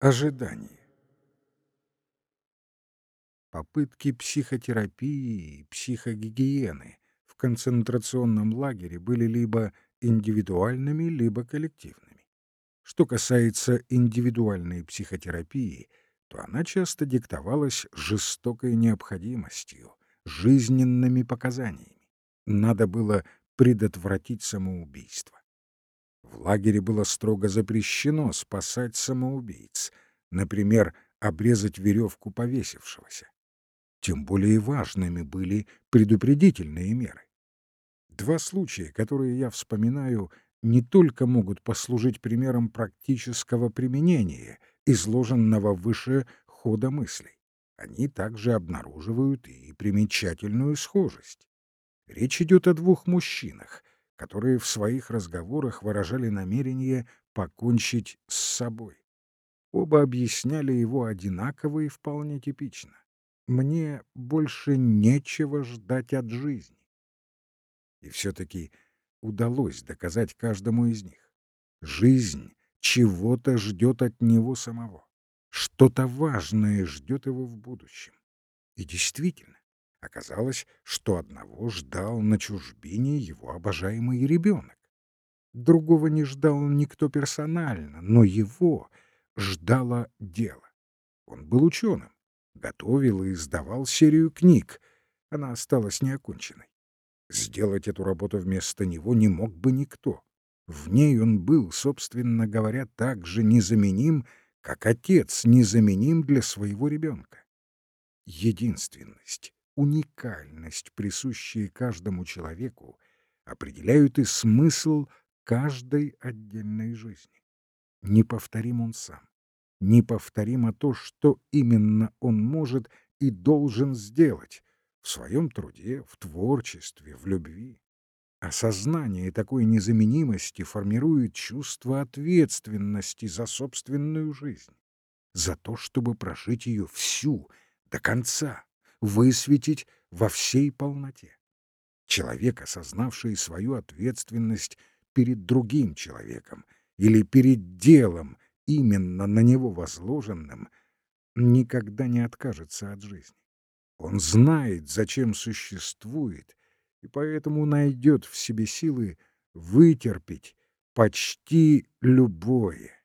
Ожидание. Попытки психотерапии и психогигиены в концентрационном лагере были либо индивидуальными, либо коллективными. Что касается индивидуальной психотерапии, то она часто диктовалась жестокой необходимостью, жизненными показаниями. Надо было предотвратить самоубийство. В лагере было строго запрещено спасать самоубийц, например, обрезать веревку повесившегося. Тем более важными были предупредительные меры. Два случая, которые я вспоминаю, не только могут послужить примером практического применения изложенного выше хода мыслей, они также обнаруживают и примечательную схожесть. Речь идет о двух мужчинах, которые в своих разговорах выражали намерение покончить с собой. Оба объясняли его одинаково и вполне типично. «Мне больше нечего ждать от жизни». И все-таки удалось доказать каждому из них. Жизнь чего-то ждет от него самого. Что-то важное ждет его в будущем. И действительно, Оказалось, что одного ждал на чужбине его обожаемый ребенок. Другого не ждал никто персонально, но его ждало дело. Он был ученым, готовил и издавал серию книг. Она осталась неоконченной. Сделать эту работу вместо него не мог бы никто. В ней он был, собственно говоря, так же незаменим, как отец незаменим для своего ребенка. Единственность, уникальность, присущие каждому человеку, определяют и смысл каждой отдельной жизни. Неповторим он сам. Неповторимо то, что именно он может и должен сделать в своем труде, в творчестве, в любви. Осознание такой незаменимости формирует чувство ответственности за собственную жизнь, за то, чтобы прожить ее всю, до конца, высветить во всей полноте. Человек, осознавший свою ответственность перед другим человеком или перед делом, именно на него возложенным, никогда не откажется от жизни. Он знает, зачем существует, и поэтому найдет в себе силы вытерпеть почти любое